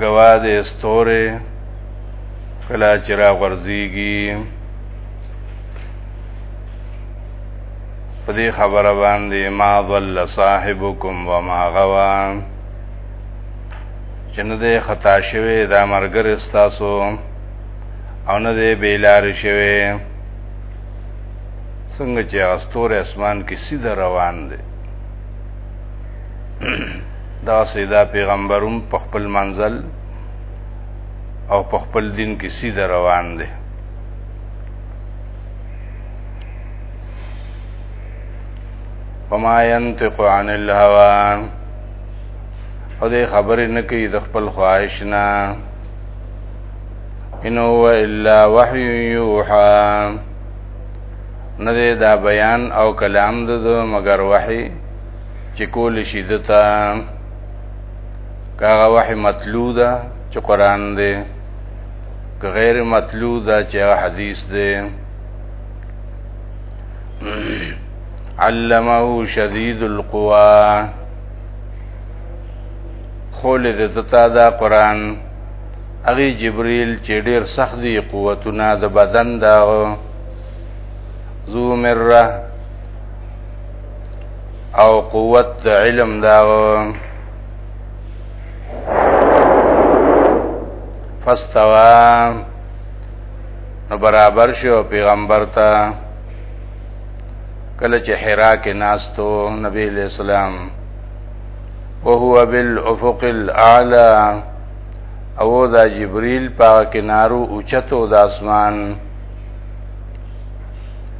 گواه د استوره کلا چې را غورځيږي په دې خبره باندې ما ضل صاحبكم وما غوا چې نه ده خطا شوی دا مرګر استاسو او نه ده بیلار شوی څنګه چې استور اسمان کې سیده روان دی دا سیدا پیغمبر هم په خپل منزل او په خپل دین کې سیده روان دی وما ينطق عن الهوى او دې خبرې نه کوي د خپل خواهش نه ان هو الا وحي يوحى نه دا بیان او کلام د مگر وحي چې کول شي دته کاغه وحي مطلوع ده چې قران دی که غیر مطلوع ده چې حدیث دی علمه شدید القوا خول د تتا دا قران اغي جبريل چې ډېر سخت دي قوتونه د بدن دا زو مره او قوت د علم داغه فاستوا نو برابر شو پیغمبر ته کله چې حرا کې ناستو نبی علیہ السلام وهو بالافق الاعلى او دا جبريل په کنارو اوچتو د اسمان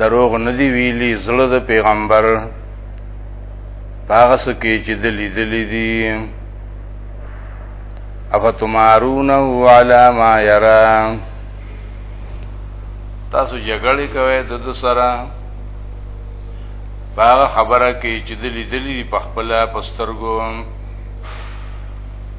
دروغ ندی ویلی زړه د پیغمبر پاغه سکی چې د لیدلې دي افتمارونه علی ما یرا تاسو جګړه کوي د دو سره پاغه خبره کې چې د لیدلې په خپل پسترګو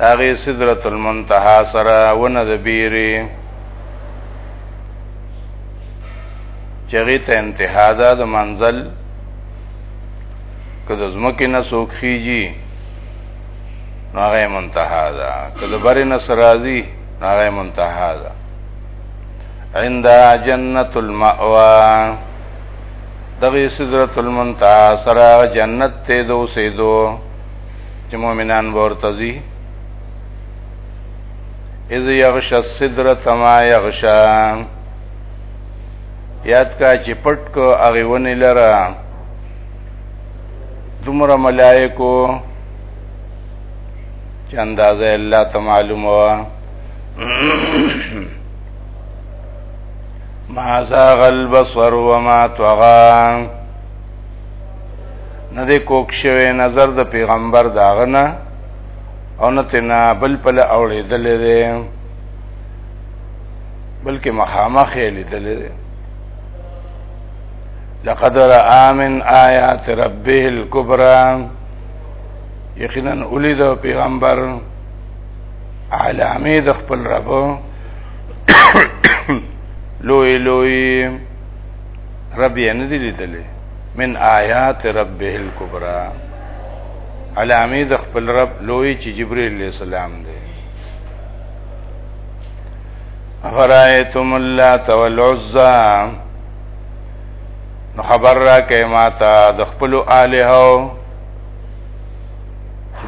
هغه سدرت المنتها سره ونه د بیری چغی ته انتها ده د منزل که د زمکه نه سوک خيږي هغه منتها ده که د بر نه سرازي هغه منتها ده عند جنت المأوا دغه سدرت المنتها سره جنت ته دوسې دوه چې مؤمنان ورته ځي اذ یغش السدرۃ ما یغشا یاد کا چې پټ کو هغه ونی لره دومره ملائکو چې اندازه الله ته معلومه وا ما زاغ البصر وما طغى نه د کوک شوی نظر د پیغمبر داغه نه او نه تنا بل پل اوړېدل دي بلکې مخامخ یې لیدل دي لقد را من آیات ربه الكبرى یقینا اولید پیغمبر علامه د خپل رب لوی لوی رب یې نه دی لیدلې من آیات ربه الکبرى علامه د خپل رب لوی چې جبرئیل علیہ السلام دی افرایتم اللات والعزى نو خبر را کې ماته د خپل الہو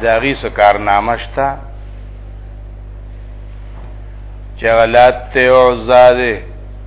داغي سکارنامه شته چې غلط ته او زاده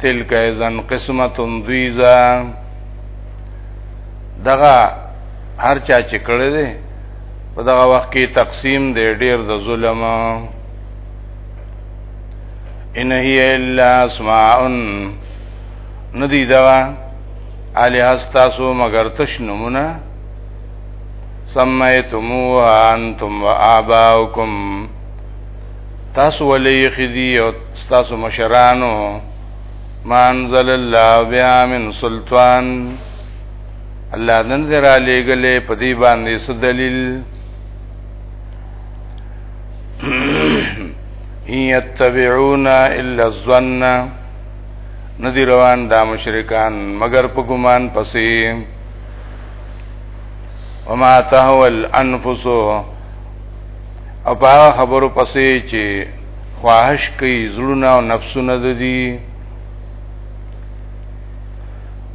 تلک ایزن قسمت ضیزا دغه هر چا چې کړی دی په دغه وخت کې تقسیم دی ډیر د ظلم ان هی الا اسماء ندی دغه علی استاسو مگر تش نمونه سمیتموها انتم و آباؤکم تاسو ولې یخې دي او ستاسو مشرانو ما انزل الله بیا من سلطان الله نن درا لېګلې په دې باندې څه دلیل یتبعون الا الظن ندی روان دا مشرکان مگر په ګمان پسې وما تهوى الانفس او په هغه خبرو پسې چې خواهش کوي زړونه او نفسونه د دي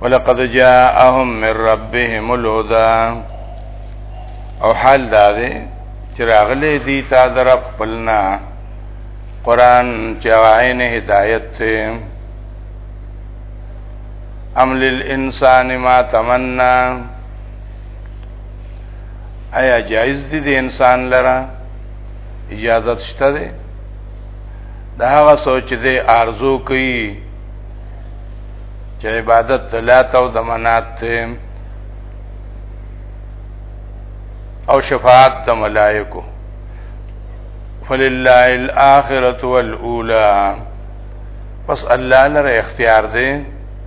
ولقد جاءهم من ربهم الهدى او حال دا دی چې راغلي دي تا در خپلنا قران چې عین هدایت ته ام للانسان ما تمنا آیا جایز دي د انسان لره اجازه شته ده دا هغه سوچ دې ارزو کوي چې عبادت لات او د منات ته او شفاعت د ملائکو فلله الاخره والاولى پس الله لره اختیار دی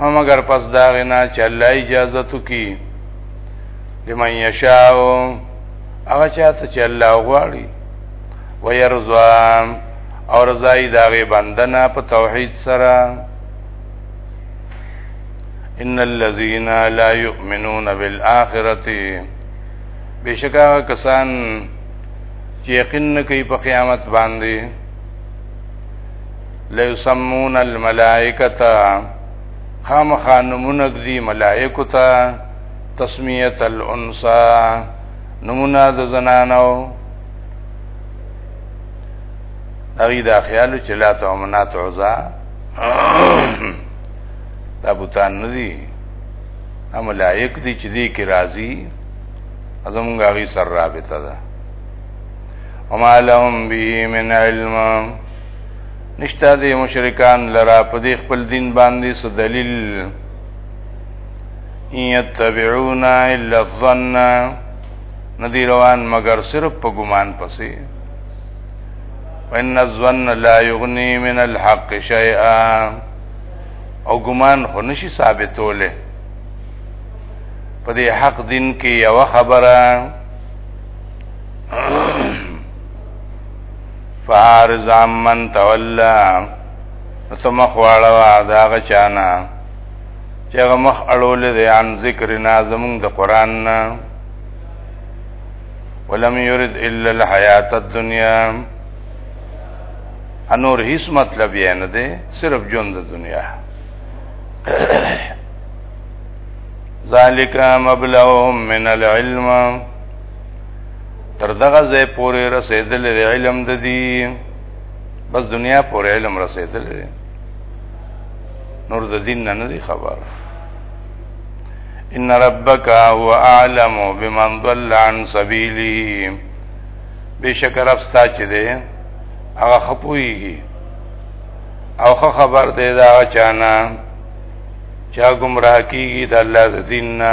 هم اگر پس دا غنا چې الله اجازه تو کی لمن یشاء هغه چاته چې الله غواړي ويرزوان او رضای داغه بندنا په توحید سره ان الذين لا يؤمنون بالاخره بشکا کسان چې یقین کوي په قیامت باندې ليسمون الملائکه خامخا نمونه دي ملائکه ته تسمیه الانسا نمونه د زنانو اغي دا خیال چې لا ته منات عزا دا بوتان ندي هم لایق دي چې دې کې راضي ازم غاغي سر رابطه ده وما لهم به من علم نشته د مشرکان لرا په دې خپل دین باندې څه دلیل یتبعون الا الظن ندی روان مگر صرف په ګمان پسې وان الظن لا یغنی من الحق شیئا او ګمان خو نشي ثابتوله په دې حق دین کې یو خبره فارز عمن تولا ته مخ واړوا دا غچانا چې هغه مخ اړول دي عن ذکر نازمون د قران نه ولم يرد الا الحیات الدنیا انور هیڅ مطلب یې نه دی صرف ژوند د دنیا ذالک مبلغهم من العلم تر دغه ځای پورې رسیدل د علم د دي بس دنیا پورې علم رسیدل دي نور د دین نه نه خبر ان ربک هو اعلم بمن ضل عن سبیله بشک رب ستا چې دی هغه خپويږي او خو خبر دی دا چانا چا گمراه کیږي د الله د دین نه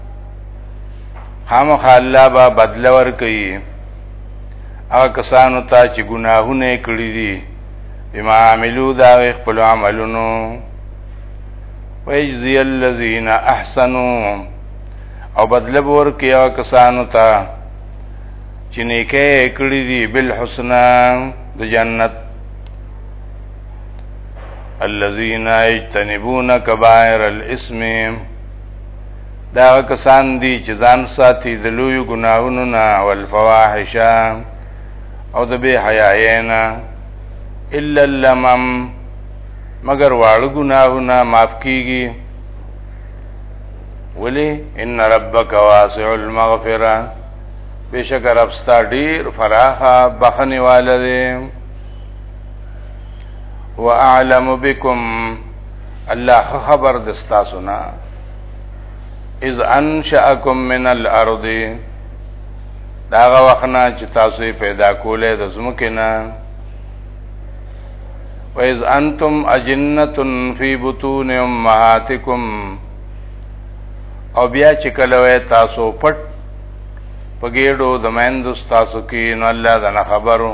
خامخ الله با بدل ور کوي هغه کسانو ته چې ګناهونه کړی دي بما عملو دا خپل عملونو ويجزي الذين احسنوا او بدل ور کوي هغه کسانو ته چې نیکه کړی دي بالحسنا د جنت الذين يجتنبون كبائر الاسم دا کسان دي چې ځان ساتي د لوی ګناهونو نه او الفواحش او د بے حیاینه الا اللمم مگر واړه ګناهونه معاف کیږي ولی ان ربک واسع المغفره بشک رب ستا ډیر فراخه بخنی والده واعلم بكم الله خبر دستا سنا اذ انشأکم من الارض داغه وخنا چې تاسو پیدا کولې د زمکه نه وَإِذْ أَنْتُمْ أَجِنَّةٌ فِي بُطُونِ أُمَّهَاتِكُمْ او بیا چې کله وې تاسو پټ پګېړو د مېندو تاسو کې نو الله دا خبرو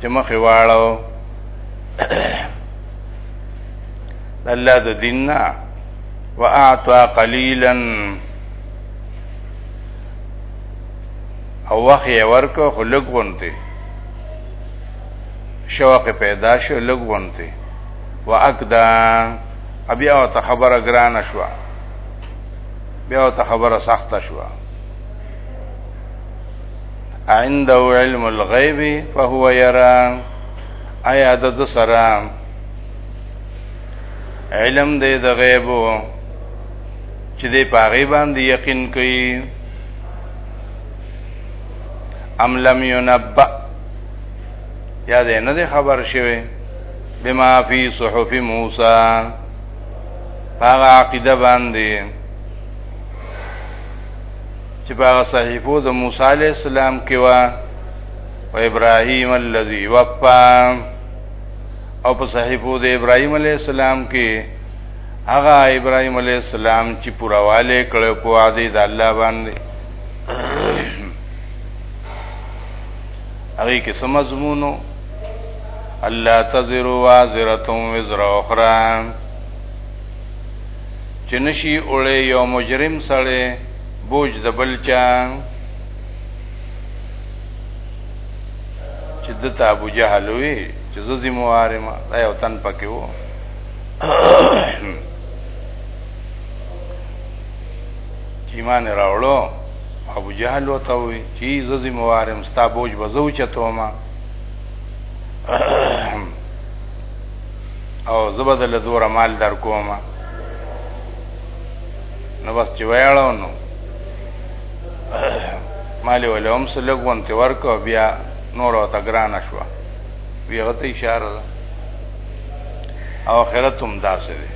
چې مخې واړو الله د دیننا واعطى قليلا او وخت یې ورکو خو لږ غونته شوق پیدا شو لږ غونته واکدا بیا او ته خبره ګران شو بیا او ته خبره سخته شو عنده علم الغیب فهو یرا آیا د سره علم دې د غیب چې دې پاغي باندې یقین کوي ام لم ينبأ یا دې نه خبر شوی بما فی صحف موسی هغه عقیده باندې چې په هغه صحیفو د موسی علی السلام کې و او ابراهیم الذی وفا او په صحیفو د ابراهیم علی السلام کې هغه ابراهیم علی السلام چې پرواله کړو په عادی د الله باندې هغه کې سمزمونو الله تزر وازره وزر اخرى چې نشي اولې یو مجرم سره بوج د بل چا چې د تا ابو جهل وي چې زه زموار ما دا یو تن پکې وو چې مان راوړو ابو جهل وته وي چې زه زموار ما ستا بوج بزو چته ما او زبدل دور مال در کومه نو بس چې ویاړو نو مالې ولې هم څه لږ غونتې ورکړه بیا نور ورته ګرانه شوه وی هغه ته اشاره ده او آخرت هم داسې دی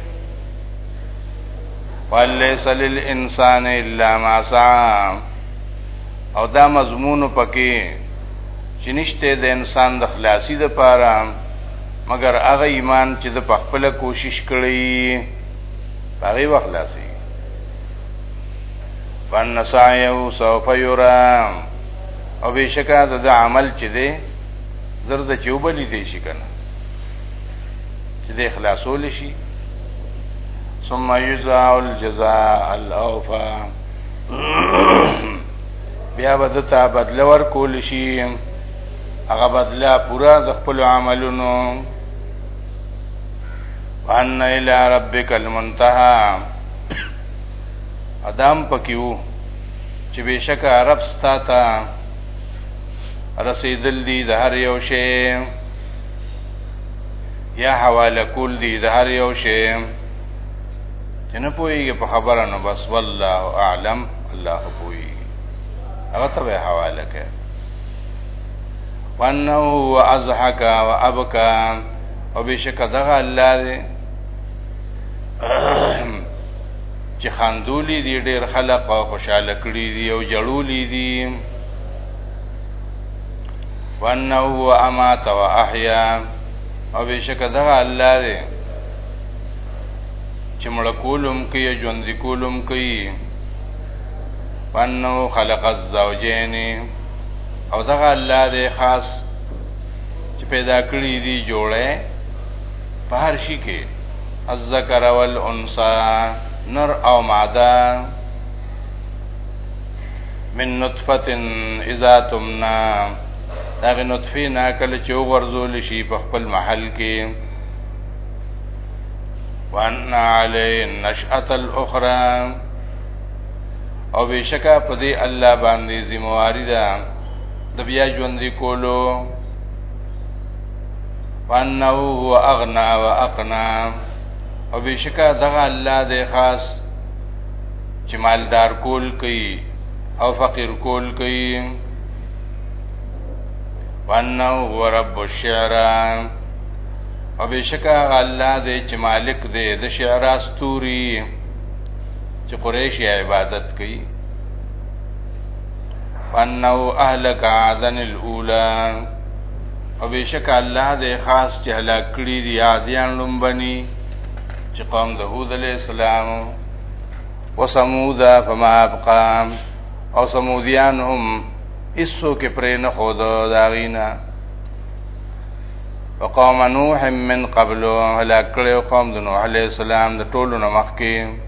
وليس للانسان الا ما سعى او دا مضمون پکې چې نشته د انسان د خلاصي د پاره مگر هغه ایمان چې د خپل کوشش کړی هغه وخت لاسي فن سعیو سوف یرام او بشکا د عمل چې دی زرد چې وبلی دی شي کنه چې د اخلاصول شي ثم یجزا الجزاء الاوفا بیا به دته بدل ور کول شي هغه بدله پورا د خپل عملونو وان الى ربک المنتهى ادم پکیو چې بشک عرب ستا ته رسیدل دي د هر یو شی یا حواله کول دي د هر یو شی چې نه پويږي په خبره نو بس والله اعلم الله پوي هغه ته حواله کوي وانه هو ازحک و ابکا او بشک دغه الله دی چې خاندولې دي ډېر خلق او خوشاله کړي دي او جړولې دي وانه هو امات و احیا او بشک دغه الله دی چې مړ کولم کوي ژوند کولم کوي وانه خلق الزوجین او دغه الله دی خاص چې پیدا کړی دی جوړه په هر شي کې الذکر والانثى نر او ماده من نطفه اذا تمنا داغه نطفه نه کله چې وغورځول شي په خپل محل کې وان علی النشأه الاخرى او بشکا په دې الله باندې ذمہواری ده د بیا ژوند کولو وانه هو اغنا واقنا او بشکا دغه الله دې خاص چې مالدار کول کوي او فقیر کول کوي وانه هو رب الشعرا او بشکا الله دې چې مالک دې د شعرا استوري چې قریش یې عبادت کوي فنو اهلک عادن الاولى او بشک الله دې خاص چې هلاک کړی دی عادیان لومبني چې قوم د هود علی السلام او سمود فما ابقا او سمودیان هم اسو کې پرې نه خود داغینا وقوم نوح من قبل هلاک کړو قوم د نوح علی السلام د ټولو نه مخکې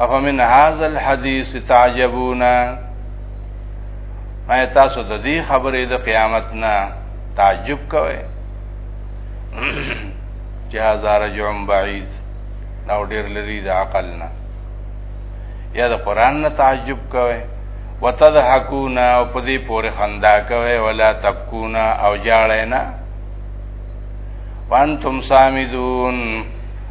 افا من هذا الحديث تعجبون ما تاسو د دې خبرې د قیامت نه تعجب کوئ چې هزار جوم بعید دا ډېر لري د عقل نه یا د قران نه تعجب کوئ وتضحكون او په دې پورې خندا کوي ولا تبكون او جاړینا وانتم سامدون